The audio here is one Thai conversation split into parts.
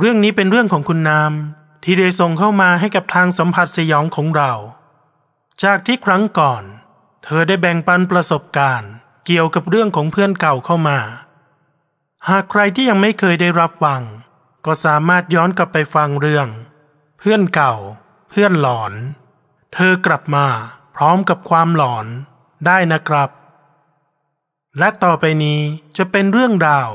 เรื่องนี้เป็นเรื่องของคุณนาม ที่ได้ส่งเข้ามาให้กับทางสัมผัสสยองของเรา จากที่ครั้งก่อน เธอได้แบ่งปันประสบการณ์ เกี่ยวกับเรื่องของเพื่อนเก่าเข้ามา หากใครที่ยังไม่เคยได้รับฟัง ก็สามารถย้อนกลับไปฟังเรื่อง เพื่อนเก่า เพื่อนหลอน เธอกลับมาพร้อมกับความหลอนได้นะครับ และต่อไปนี้จะเป็นเรื่องราว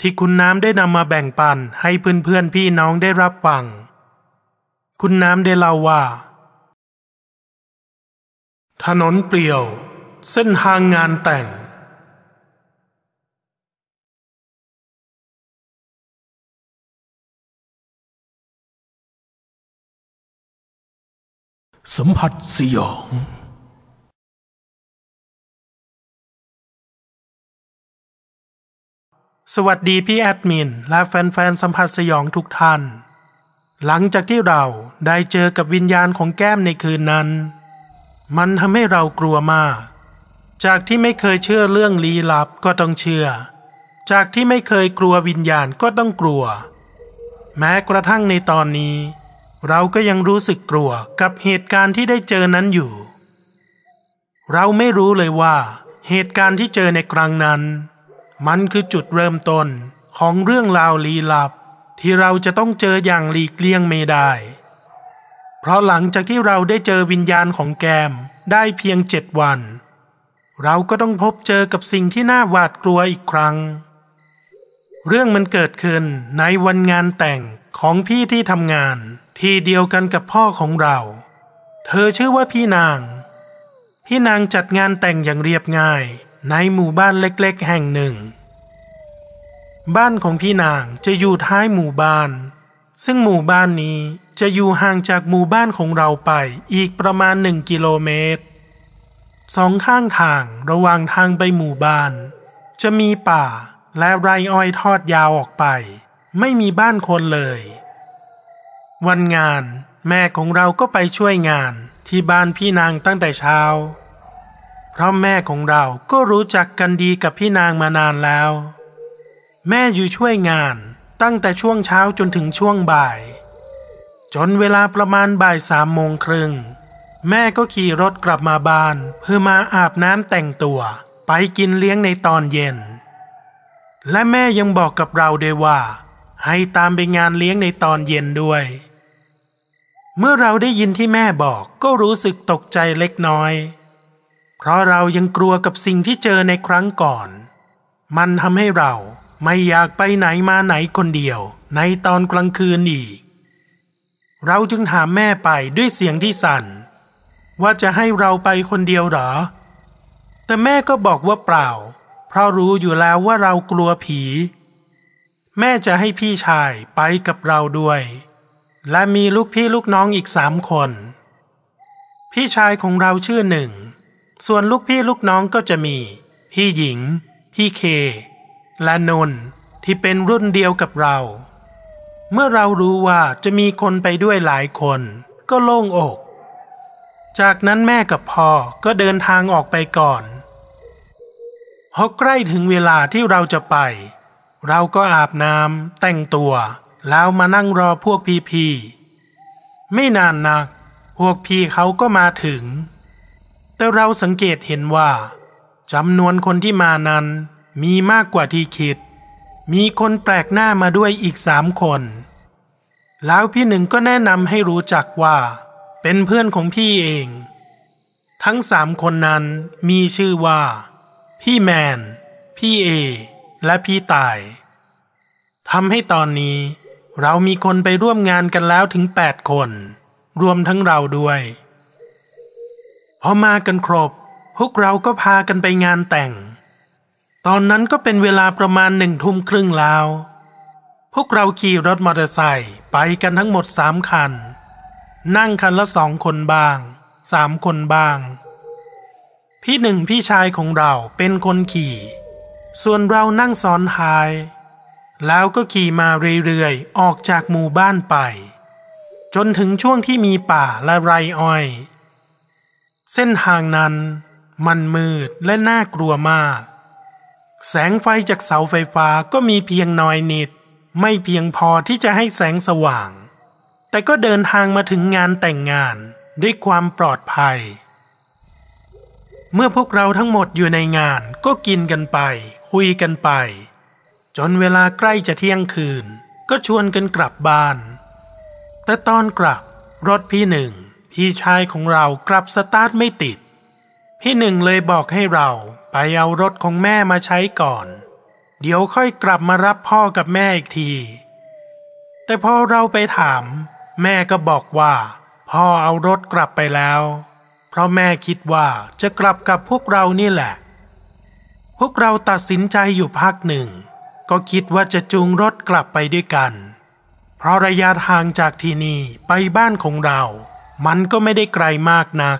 ที่คุณน้ำได้นำมาแบ่งปันให้เพื่อนๆพี่น้องได้รับฟัง คุณน้ำได้เล่าว่า ถนนเปลี่ยว เส้นทางงานแต่ง สัมผัสสยอง สวัสดีพี่แอดมิน และแฟนๆสัมผัสสยองทุกท่าน หลังจากที่เราได้เจอกับวิญญาณของแก้มในคืนนั้น มันทำให้เรากลัวมาก จากที่ไม่เคยเชื่อเรื่องลี้ลับก็ต้องเชื่อ จากที่ไม่เคยกลัววิญญาณก็ต้องกลัว แม้กระทั่งในตอนนี้ เราก็ยังรู้สึกกลัวกับเหตุการณ์ที่ได้เจอนั้นอยู่ เราไม่รู้เลยว่า เหตุการณ์ที่เจอในครั้งนั้น มันคือจุดเริ่มต้นของเรื่องราวลี้ลับ ที่เราจะต้องเจออย่างหลีกเลี่ยงไม่ได้ เพราะหลังจากที่เราได้เจอวิญญาณของแกมได้เพียงเจ็ดวัน เราก็ต้องพบเจอกับสิ่งที่น่าหวาดกลัวอีกครั้ง เรื่องมันเกิดขึ้นในวันงานแต่งของพี่ที่ทำงานที่เดียวกันกับพ่อของเรา เธอชื่อว่าพี่นาง พี่นางจัดงานแต่งอย่างเรียบง่าย ในหมู่บ้านเล็กๆ แห่งหนึ่ง บ้านของพี่นางจะอยู่ท้ายหมู่บ้าน ซึ่งหมู่บ้านนี้จะอยู่ห่างจากหมู่บ้านของเราไปอีกประมาณหนึ่งกิโลเมตร สองข้างทางระหว่างทางไปหมู่บ้าน จะมีป่าและไรอ้อยทอดยาวออกไป ไม่มีบ้านคนเลย วันงานแม่ของเราก็ไปช่วยงานที่บ้านพี่นางตั้งแต่เช้า เพราะแม่ของเราก็รู้จักกันดีกับพี่นางมานานแล้ว แม่อยู่ช่วยงานตั้งแต่ช่วงเช้าจนถึงช่วงบ่าย จนเวลาประมาณบ่ายสามโมงครึ่งแม่ก็ขี่รถกลับมาบ้าน เพื่อมาอาบน้ำแต่งตัว ไปกินเลี้ยงในตอนเย็น และแม่ยังบอกกับเราด้วยว่า ให้ตามไปงานเลี้ยงในตอนเย็นด้วย เมื่อเราได้ยินที่แม่บอกก็รู้สึกตกใจเล็กน้อย เพราะเรายังกลัวกับสิ่งที่เจอในครั้งก่อน มันทำให้เราไม่อยากไปไหนมาไหนคนเดียว ในตอนกลางคืนอีก เราจึงถามแม่ไปด้วยเสียงที่สั่น ว่าจะให้เราไปคนเดียวหรอ แต่แม่ก็บอกว่าเปล่า เพราะรู้อยู่แล้วว่าเรากลัวผี แม่จะให้พี่ชายไปกับเราด้วย และมีลูกพี่ลูกน้องอีกสามคน พี่ชายของเราชื่อหนึ่ง ส่วนลูกพี่ลูกน้องก็จะมี พี่หญิง พี่เค และนนท์ที่เป็นรุ่นเดียวกับเรา เมื่อเรารู้ว่าจะมีคนไปด้วยหลายคนก็โล่งอก จากนั้นแม่กับพ่อก็เดินทางออกไปก่อนพอใกล้ถึงเวลาที่เราจะไป เราก็อาบน้ำแต่งตัว แล้วมานั่งรอพวกพี่ๆไม่นานนัก พวกพี่เขาก็มาถึง แต่เราสังเกตเห็นว่าจำนวนคนที่มานั้นมีมากกว่าที่คิด มีคนแปลกหน้ามาด้วยอีกสามคน แล้วพี่หนึ่งก็แนะนำให้รู้จักว่า เป็นเพื่อนของพี่เอง ทั้งสามคนนั้นมีชื่อว่า พี่แมน พี่เอ และพี่ตายทำให้ตอนนี้เรามีคนไปร่วมงานกันแล้วถึงแปดคน รวมทั้งเราด้วย พอมากันครบ พวกเราก็พากันไปงานแต่ง ตอนนั้นก็เป็นเวลาประมาณหนึ่งทุ่มครึ่งแล้ว พวกเราขี่รถมอเตอร์ไซค์ไปกันทั้งหมดสามคัน นั่งคันละสองคนบ้างสามคนบ้าง พี่หนึ่งพี่ชายของเราเป็นคนขี่ ส่วนเรานั่งซ้อนท้าย แล้วก็ขี่มาเรื่อยๆ ออกจากหมู่บ้านไป จนถึงช่วงที่มีป่าและไรอ้อย เส้นทางนั้นมันมืดและน่ากลัวมาก แสงไฟจากเสาไฟฟ้าก็มีเพียงน้อยนิด ไม่เพียงพอที่จะให้แสงสว่าง แต่ก็เดินทางมาถึงงานแต่งงานด้วยความปลอดภัย เมื่อพวกเราทั้งหมดอยู่ในงานก็กินกันไป คุยกันไป จนเวลาใกล้จะเที่ยงคืน ก็ชวนกันกลับบ้าน แต่ตอนกลับรถพี่หนึ่ง พี่ชายของเรากลับสตาร์ทไม่ติด พี่หนึ่งเลยบอกให้เราไปเอารถของแม่มาใช้ก่อน เดี๋ยวค่อยกลับมารับพ่อกับแม่อีกที แต่พอเราไปถาม แม่ก็บอกว่า พ่อเอารถกลับไปแล้ว เพราะแม่คิดว่าจะกลับกับพวกเรานี่แหละ พวกเราตัดสินใจอยู่พักหนึ่ง ก็คิดว่าจะจูงรถกลับไปด้วยกัน เพราะระยะทางจากที่นี่ไปบ้านของเรา มันก็ไม่ได้ไกลมากนัก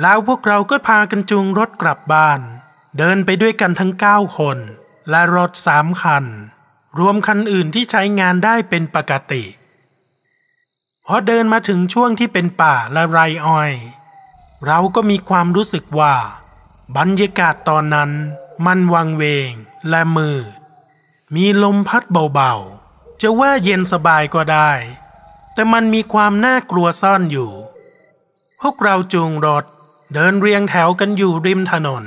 แล้วพวกเราก็พากันจูงรถกลับบ้าน เดินไปด้วยกันทั้งเก้าคน และรถสามคัน รวมคันอื่นที่ใช้งานได้เป็นปกติพอเดินมาถึงช่วงที่เป็นป่าและไรอ้อย เราก็มีความรู้สึกว่า บรรยากาศตอนนั้น มันวังเวงและมืดมีลมพัดเบาๆ จะว่าเย็นสบายก็ได้ แต่มันมีความน่ากลัวซ่อนอยู่ พวกเราจูงรถเดินเรียงแถวกันอยู่ริมถนน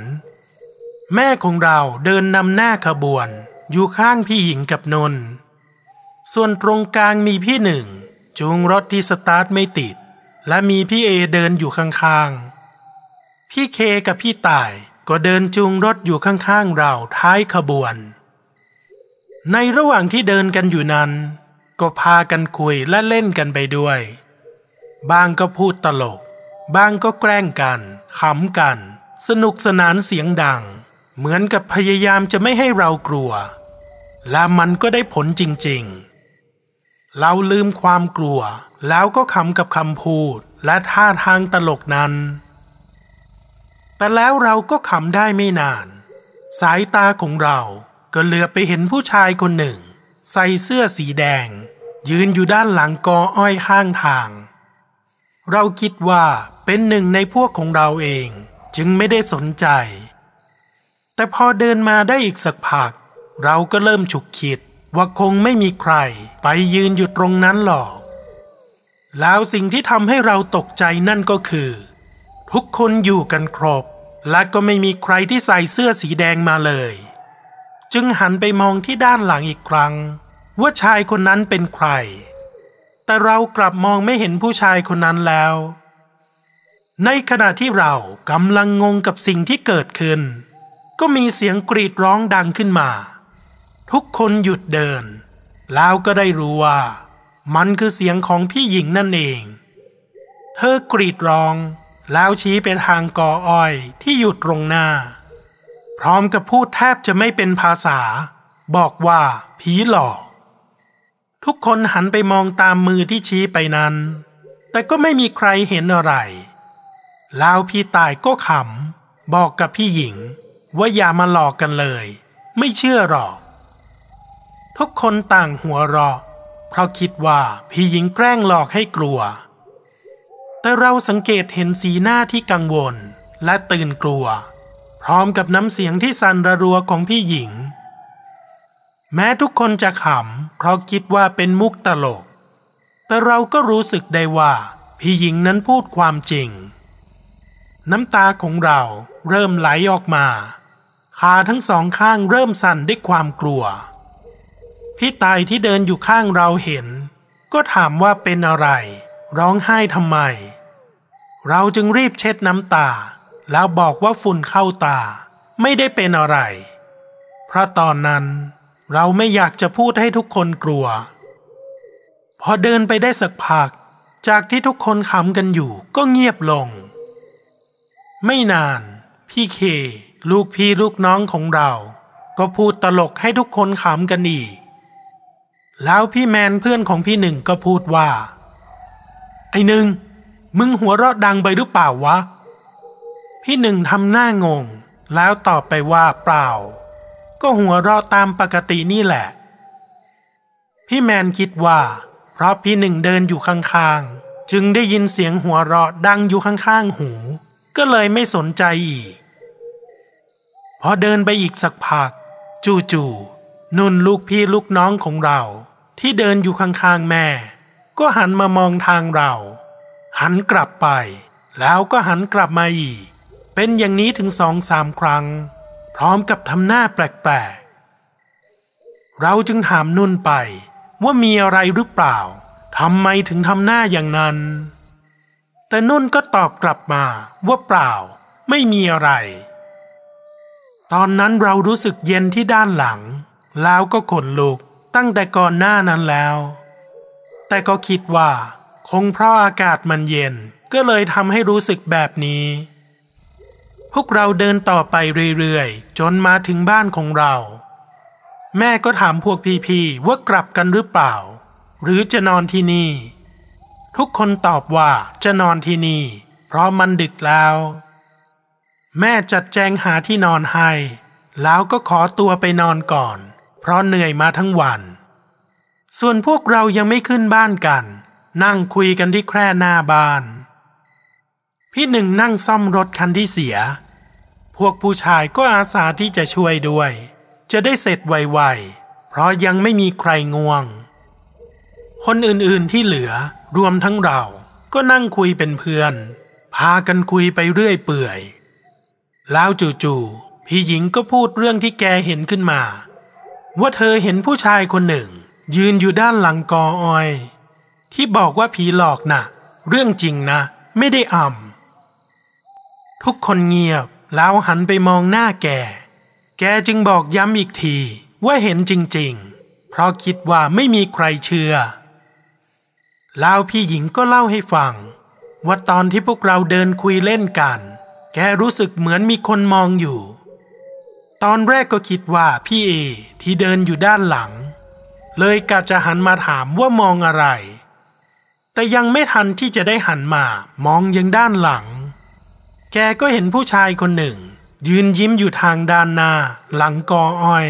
แม่ของเราเดินนำหน้าขบวน อยู่ข้างพี่หญิงกับนน ส่วนตรงกลางมีพี่หนึ่ง จูงรถที่สตาร์ทไม่ติด และมีพี่เอเดินอยู่ข้างๆ พี่เคกับพี่ต่ายก็เดินจูงรถอยู่ข้างๆเราท้ายขบวน ในระหว่างที่เดินกันอยู่นั้น ก็พากันคุยและเล่นกันไปด้วย บางก็พูดตลก บางก็แกล้งกันขำกัน สนุกสนานเสียงดัง เหมือนกับพยายามจะไม่ให้เรากลัว และมันก็ได้ผลจริงๆ เราลืมความกลัว แล้วก็ขำกับคำพูดและท่าทางตลกนั้น แต่แล้วเราก็ขำได้ไม่นาน สายตาของเราก็เหลือไปเห็นผู้ชายคนหนึ่ง ใส่เสื้อสีแดง ยืนอยู่ด้านหลังกออ้อยข้างทาง เราคิดว่าเป็นหนึ่งในพวกของเราเองจึงไม่ได้สนใจ แต่พอเดินมาได้อีกสักพัก เราก็เริ่มฉุกคิดว่าคงไม่มีใครไปยืนอยู่ตรงนั้นหรอก แล้วสิ่งที่ทำให้เราตกใจนั่นก็คือ ทุกคนอยู่กันครบ และก็ไม่มีใครที่ใส่เสื้อสีแดงมาเลย จึงหันไปมองที่ด้านหลังอีกครั้ง ว่าชายคนนั้นเป็นใคร แต่เรากลับมองไม่เห็นผู้ชายคนนั้นแล้ว ในขณะที่เรากำลังงงกับสิ่งที่เกิดขึ้น ก็มีเสียงกรีดร้องดังขึ้นมา ทุกคนหยุดเดิน แล้วก็ได้รู้ว่า มันคือเสียงของพี่หญิงนั่นเอง เธอกรีดร้อง แล้วชี้ไปทางกออ้อยที่อยู่ตรงหน้า พร้อมกับพูดแทบจะไม่เป็นภาษา บอกว่าผีหลอก ทุกคนหันไปมองตามมือที่ชี้ไปนั้น แต่ก็ไม่มีใครเห็นอะไร แล้วพี่ตายก็ขำบอกกับพี่หญิง ว่าอย่ามาหลอกกันเลย ไม่เชื่อหรอก ทุกคนต่างหัวเราะเพราะคิดว่าพี่หญิงแกล้งหลอกให้กลัว แต่เราสังเกตเห็นสีหน้าที่กังวลและตื่นกลัว พร้อมกับน้ำเสียงที่สั่นระรัวของพี่หญิง แม้ทุกคนจะขำเพราะคิดว่าเป็นมุกตลก แต่เราก็รู้สึกได้ว่าพี่หญิงนั้นพูดความจริง น้ำตาของเราเริ่มไหลออกมาขาทั้งสองข้างเริ่มสั่นด้วยความกลัว พี่ตายที่เดินอยู่ข้างเราเห็น ก็ถามว่าเป็นอะไร ร้องไห้ทำไม เราจึงรีบเช็ดน้ำตา แล้วบอกว่าฝุ่นเข้าตา ไม่ได้เป็นอะไร เพราะตอนนั้น เราไม่อยากจะพูดให้ทุกคนกลัว พอเดินไปได้สักพัก จากที่ทุกคนขำกันอยู่ก็เงียบลง ไม่นาน พี่เค ลูกพี่ลูกน้องของเรา ก็พูดตลกให้ทุกคนขำกันอีก แล้วพี่แมนเพื่อนของพี่หนึ่งก็พูดว่า ไอ้หนึ่งมึงหัวเราะดังไปหรือเปล่าวะ พี่หนึ่งทำหน้างง แล้วตอบไปว่าเปล่า ก็หัวเราะตามปกตินี่แหละ พี่แมนคิดว่า เพราะพี่หนึ่งเดินอยู่ข้างๆ จึงได้ยินเสียงหัวเราะดังอยู่ข้างๆ หู ก็เลยไม่สนใจอีก พอเดินไปอีกสักพัก จู่ๆนุ่นลูกพี่ลูกน้องของเรา ที่เดินอยู่ข้างๆแม่ ก็หันมามองทางเรา หันกลับไป แล้วก็หันกลับมาอีก เป็นอย่างนี้ถึงสองสามครั้ง ร้อมกับทำหน้าแปลกๆ เราจึงถามนุ่นไปว่ามีอะไรหรือเปล่าทำไมถึงทำหน้าอย่างนั้น แต่นุ่นก็ตอบกลับมาว่าเปล่า ไม่มีอะไร ตอนนั้นเรารู้สึกเย็นที่ด้านหลัง แล้วก็ขนลุกตั้งแต่ก่อนหน้านั้นแล้ว แต่ก็คิดว่า คงเพราะอากาศมันเย็นก็เลยทำให้รู้สึกแบบนี้ พวกเราเดินต่อไปเรื่อยๆ จนมาถึงบ้านของเรา แม่ก็ถามพวกพี่ๆว่ากลับกันหรือเปล่า หรือจะนอนที่นี่ ทุกคนตอบว่าจะนอนที่นี่ เพราะมันดึกแล้ว แม่จัดแจงหาที่นอนให้ แล้วก็ขอตัวไปนอนก่อน เพราะเหนื่อยมาทั้งวัน ส่วนพวกเรายังไม่ขึ้นบ้านกัน นั่งคุยกันที่แคร่หน้าบ้าน พี่หนึ่งนั่งซ่อมรถคันที่เสีย พวกผู้ชายก็อาสาที่จะช่วยด้วย จะได้เสร็จไวๆ เพราะยังไม่มีใครง่วง คนอื่นๆที่เหลือรวมทั้งเราก็นั่งคุยเป็นเพื่อน พากันคุยไปเรื่อยเปื่อย แล้วจู่ๆพี่หญิงก็พูดเรื่องที่แกเห็นขึ้นมา ว่าเธอเห็นผู้ชายคนหนึ่ง ยืนอยู่ด้านหลังกออ้อย ที่บอกว่าผีหลอกนะ่ะ เรื่องจริงนะ ไม่ได้อ่ำ ทุกคนเงียบแล้วหันไปมองหน้าแก แกจึงบอกย้ำอีกทีว่าเห็นจริงๆ เพราะคิดว่าไม่มีใครเชื่อ แล้วพี่หญิงก็เล่าให้ฟัง ว่าตอนที่พวกเราเดินคุยเล่นกัน แกรู้สึกเหมือนมีคนมองอยู่ ตอนแรกก็คิดว่าพี่เอที่เดินอยู่ด้านหลัง เลยกะจะหันมาถามว่ามองอะไร แต่ยังไม่ทันที่จะได้หันมามองยังด้านหลัง แกก็เห็นผู้ชายคนหนึ่ง ยืนยิ้มอยู่ทางด้านหน้าหลังกออ้อย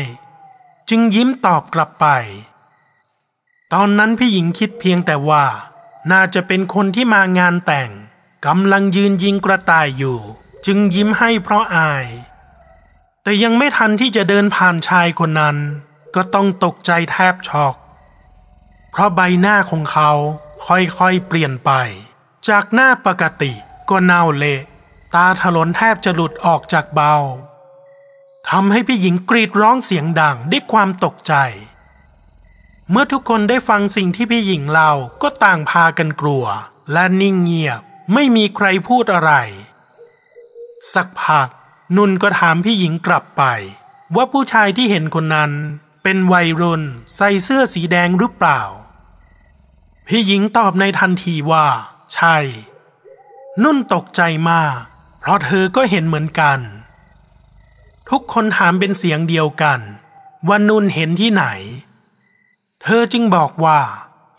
จึงยิ้มตอบกลับไป ตอนนั้นพี่หญิงคิดเพียงแต่ว่า น่าจะเป็นคนที่มางานแต่งกำลังยืนยิงกระต่ายอยู่ จึงยิ้มให้เพราะอาย แต่ยังไม่ทันที่จะเดินผ่านชายคนนั้น ก็ต้องตกใจแทบช็อก เพราะใบหน้าของเขาค่อยๆเปลี่ยนไป จากหน้าปกติก็เน่าเละ ตาถลนแทบจะหลุดออกจากเบาทำให้พี่หญิงกรีดร้องเสียงดังด้วยความตกใจ เมื่อทุกคนได้ฟังสิ่งที่พี่หญิงเล่าก็ต่างพากันกลัว และนิ่งเงียบไม่มีใครพูดอะไร สักพัก นุ่นก็ถามพี่หญิงกลับไป ว่าผู้ชายที่เห็นคนนั้นเป็นวัยรุ่นใส่เสื้อสีแดงหรือเปล่า พี่หญิงตอบในทันทีว่า ใช่ นุ่นตกใจมาก เพราะเธอก็เห็นเหมือนกัน ทุกคนถามเป็นเสียงเดียวกัน ว่านุ่นเห็นที่ไหน เธอจึงบอกว่า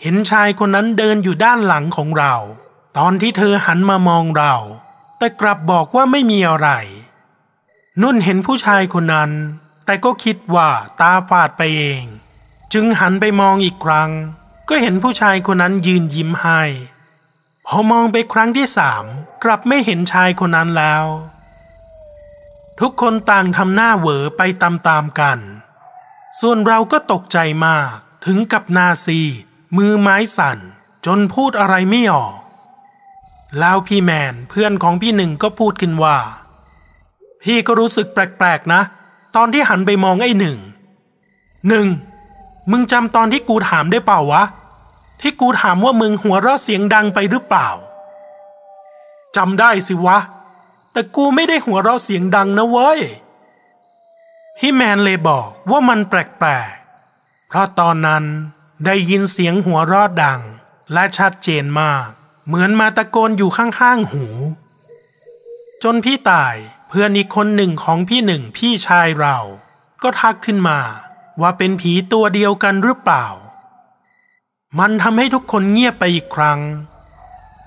เห็นชายคนนั้นเดินอยู่ด้านหลังของเรา ตอนที่เธอหันมามองเรา แต่กลับบอกว่าไม่มีอะไร นุ่นเห็นผู้ชายคนนั้น แต่ก็คิดว่าตาฝาดไปเอง จึงหันไปมองอีกครั้ง ก็เห็นผู้ชายคนนั้นยืนยิ้มให้ พอมองไปครั้งที่สามกลับไม่เห็นชายคนนั้นแล้ว ทุกคนต่างทำหน้าเหวอไปตามๆกัน ส่วนเราก็ตกใจมากถึงกับนาซี มือไม้สั่น จนพูดอะไรไม่ออก แล้วพี่แมนเพื่อนของพี่หนึ่งก็พูดขึ้นว่า พี่ก็รู้สึกแปลกๆนะ ตอนที่หันไปมองไอ้หนึ่งหนึ่งมึงจำตอนที่กูถามได้เปล่าวะ ที่กูถามว่ามึงหัวเราะเสียงดังไปหรือเปล่าจำได้สิวะ แต่กูไม่ได้หัวเราะเสียงดังนะเว้ยพี่แมนเลยบอกว่ามันแปลกๆ เพราะตอนนั้นได้ยินเสียงหัวเราะดัง และชัดเจนมาก เหมือนมาตะโกนอยู่ข้างๆหู จนพี่ตายเพื่อนอีกคนหนึ่งของพี่หนึ่งพี่ชายเรา ก็ทักขึ้นมาว่าเป็นผีตัวเดียวกันหรือเปล่า มันทำให้ทุกคนเงียบไปอีกครั้ง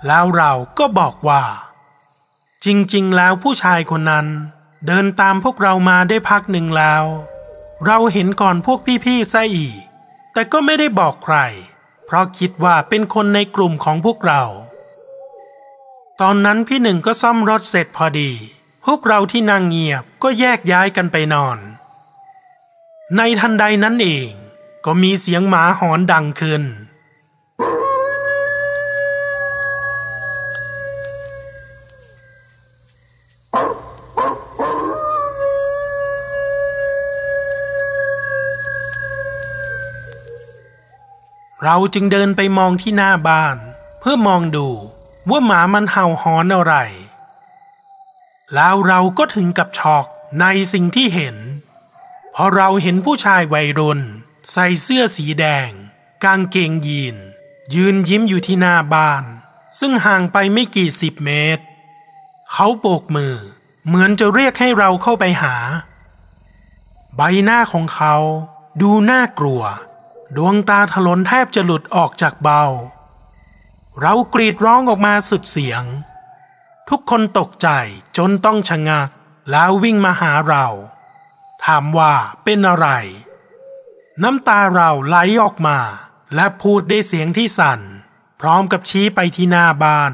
แล้วเราก็บอกว่า จริงๆ แล้วผู้ชายคนนั้น เดินตามพวกเรามาได้พักหนึ่งแล้ว เราเห็นก่อนพวกพี่ๆซะอีก แต่ก็ไม่ได้บอกใคร เพราะคิดว่าเป็นคนในกลุ่มของพวกเรา ตอนนั้นพี่หนึ่งก็ซ่อมรถเสร็จพอดี พวกเราที่นั่งเงียบก็แยกย้ายกันไปนอน ในทันใดนั้นเอง ก็มีเสียงหมาหอนดังขึ้น เราจึงเดินไปมองที่หน้าบ้าน เพื่อมองดูว่าหมามันเห่าหอนอะไร แล้วเราก็ถึงกับช็อกในสิ่งที่เห็น เพราะเราเห็นผู้ชายวัยรุ่น ใส่เสื้อสีแดง กางเกงยีน ยืนยิ้มอยู่ที่หน้าบ้าน ซึ่งห่างไปไม่กี่สิบเมตร เขาโบกมือ เหมือนจะเรียกให้เราเข้าไปหา ใบหน้าของเขาดูน่ากลัว ดวงตาถลนแทบจะหลุดออกจากเบาเรากรีดร้องออกมาสุดเสียง ทุกคนตกใจจนต้องชะงักแล้ววิ่งมาหาเรา ถามว่าเป็นอะไร น้ำตาเราไหลออกมา และพูดได้เสียงที่สั่น พร้อมกับชี้ไปที่หน้าบ้าน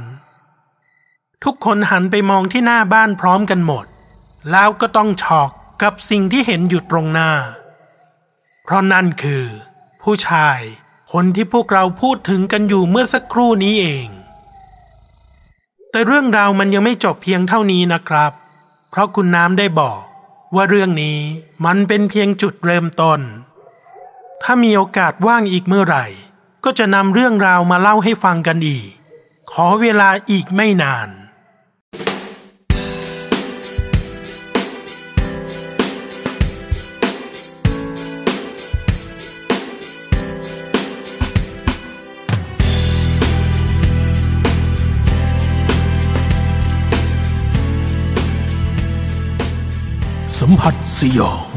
ทุกคนหันไปมองที่หน้าบ้านพร้อมกันหมด แล้วก็ต้องช็อกกับสิ่งที่เห็นอยู่ตรงหน้า เพราะนั่นคือ ผู้ชาย คนที่พวกเราพูดถึงกันอยู่เมื่อสักครู่นี้เอง แต่เรื่องราวมันยังไม่จบเพียงเท่านี้นะครับ เพราะคุณน้ำได้บอกว่าเรื่องนี้มันเป็นเพียงจุดเริ่มต้น ถ้ามีโอกาสว่างอีกเมื่อไหร่ ก็จะนำเรื่องราวมาเล่าให้ฟังกันอีก ขอเวลาอีกไม่นาน สัมผัสสยอง